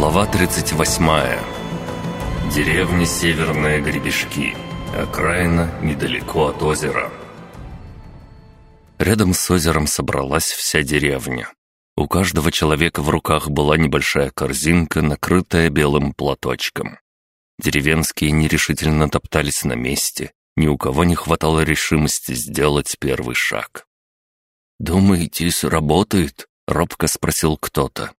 Глава 38. Деревня Северные Гребешки. Окраина недалеко от озера. Рядом с озером собралась вся деревня. У каждого человека в руках была небольшая корзинка, накрытая белым платочком. Деревенские нерешительно топтались на месте, ни у кого не хватало решимости сделать первый шаг. «Думаете, сработает?» — робко спросил кто-то.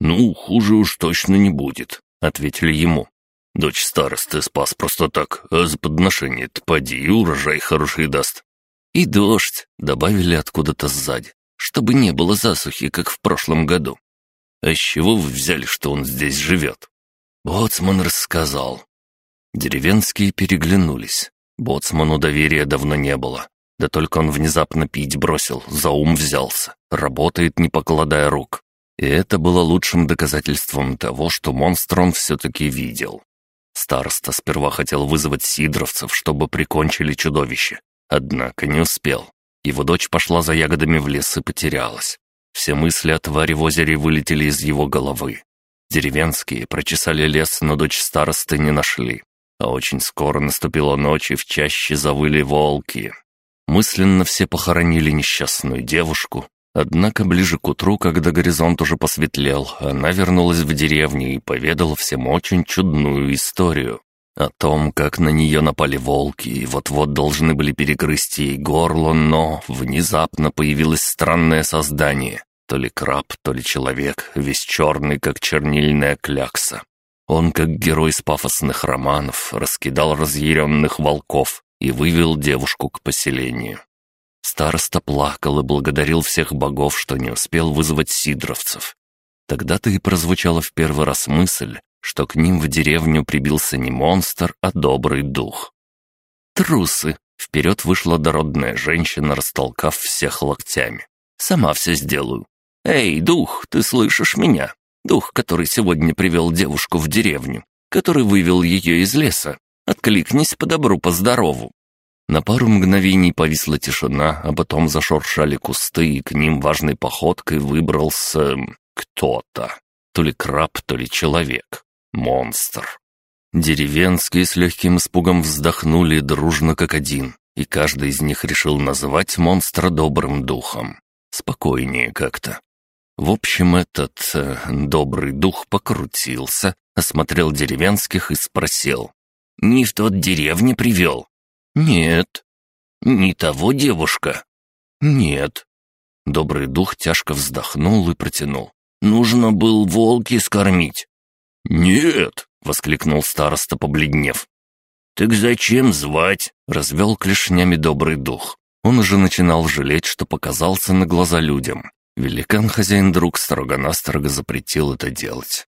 «Ну, хуже уж точно не будет», — ответили ему. «Дочь старосты спас просто так, а за подношение-то поди и урожай хороший даст». «И дождь», — добавили откуда-то сзади, чтобы не было засухи, как в прошлом году. «А с чего вы взяли, что он здесь живет?» Боцман рассказал. Деревенские переглянулись. Боцману доверия давно не было. Да только он внезапно пить бросил, за ум взялся. Работает, не покладая рук. И это было лучшим доказательством того, что монстр он все-таки видел. Староста сперва хотел вызвать сидровцев, чтобы прикончили чудовище. Однако не успел. Его дочь пошла за ягодами в лес и потерялась. Все мысли о твари в озере вылетели из его головы. Деревенские прочесали лес, но дочь старосты не нашли. А очень скоро наступила ночь, и в чаще завыли волки. Мысленно все похоронили несчастную девушку, Однако ближе к утру, когда горизонт уже посветлел, она вернулась в деревню и поведала всем очень чудную историю. О том, как на нее напали волки и вот-вот должны были перегрызть ей горло, но внезапно появилось странное создание. То ли краб, то ли человек, весь черный, как чернильная клякса. Он, как герой из пафосных романов, раскидал разъяренных волков и вывел девушку к поселению. Староста плакал и благодарил всех богов, что не успел вызвать сидровцев. Тогда-то и прозвучала в первый раз мысль, что к ним в деревню прибился не монстр, а добрый дух. «Трусы!» — вперед вышла дородная женщина, растолкав всех локтями. «Сама все сделаю. Эй, дух, ты слышишь меня? Дух, который сегодня привел девушку в деревню, который вывел ее из леса. Откликнись по добру, по здорову. На пару мгновений повисла тишина, а потом зашуршали кусты, и к ним важной походкой выбрался... кто-то. То ли краб, то ли человек. Монстр. Деревенские с легким испугом вздохнули дружно как один, и каждый из них решил называть монстра добрым духом. Спокойнее как-то. В общем, этот э, добрый дух покрутился, осмотрел деревенских и спросил. «Не в тот деревне привел?» «Нет». «Не того девушка?» «Нет». Добрый дух тяжко вздохнул и протянул. «Нужно был волки скормить». «Нет!» — воскликнул староста, побледнев. «Так зачем звать?» — развел клешнями добрый дух. Он уже начинал жалеть, что показался на глаза людям. Великан-хозяин-друг строго-настрого запретил это делать.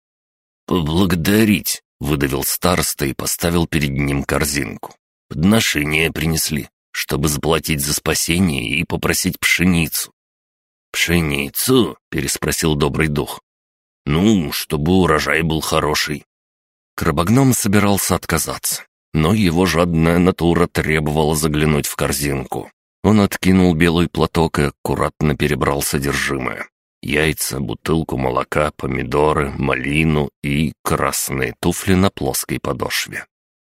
«Поблагодарить!» — выдавил староста и поставил перед ним корзинку. Подношения принесли, чтобы заплатить за спасение и попросить пшеницу». «Пшеницу?» — переспросил добрый дух. «Ну, чтобы урожай был хороший». Крабогном собирался отказаться, но его жадная натура требовала заглянуть в корзинку. Он откинул белый платок и аккуратно перебрал содержимое. Яйца, бутылку молока, помидоры, малину и красные туфли на плоской подошве.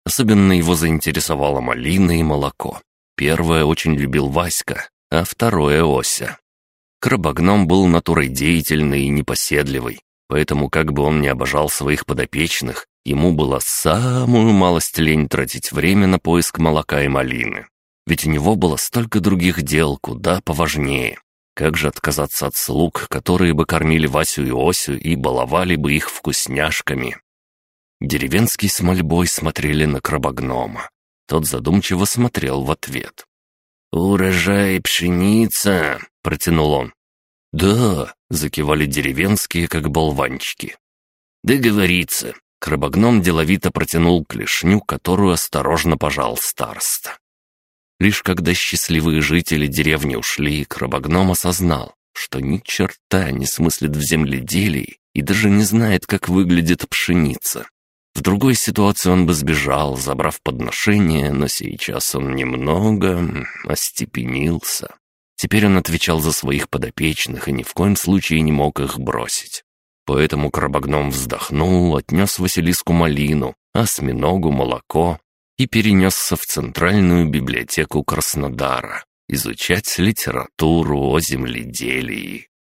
Особенно его заинтересовала малина и молоко. Первое очень любил Васька, а второе — Ося. Крабогном был натурой деятельной и непоседливой, поэтому как бы он ни обожал своих подопечных, ему было самую малость лень тратить время на поиск молока и малины. Ведь у него было столько других дел, куда поважнее. Как же отказаться от слуг, которые бы кормили Васю и Осю и баловали бы их вкусняшками? Деревенский с мольбой смотрели на крабогнома. Тот задумчиво смотрел в ответ. «Урожай пшеница!» — протянул он. «Да!» — закивали деревенские, как болванчики. «Договориться!» — крабогном деловито протянул клешню, которую осторожно пожал староста. Лишь когда счастливые жители деревни ушли, крабогном осознал, что ни черта не смыслит в земледелии и даже не знает, как выглядит пшеница. В другой ситуации он бы сбежал, забрав подношение, но сейчас он немного остепенился. Теперь он отвечал за своих подопечных и ни в коем случае не мог их бросить. Поэтому крабогном вздохнул, отнес Василиску малину, осьминогу молоко и перенесся в Центральную библиотеку Краснодара изучать литературу о земледелии.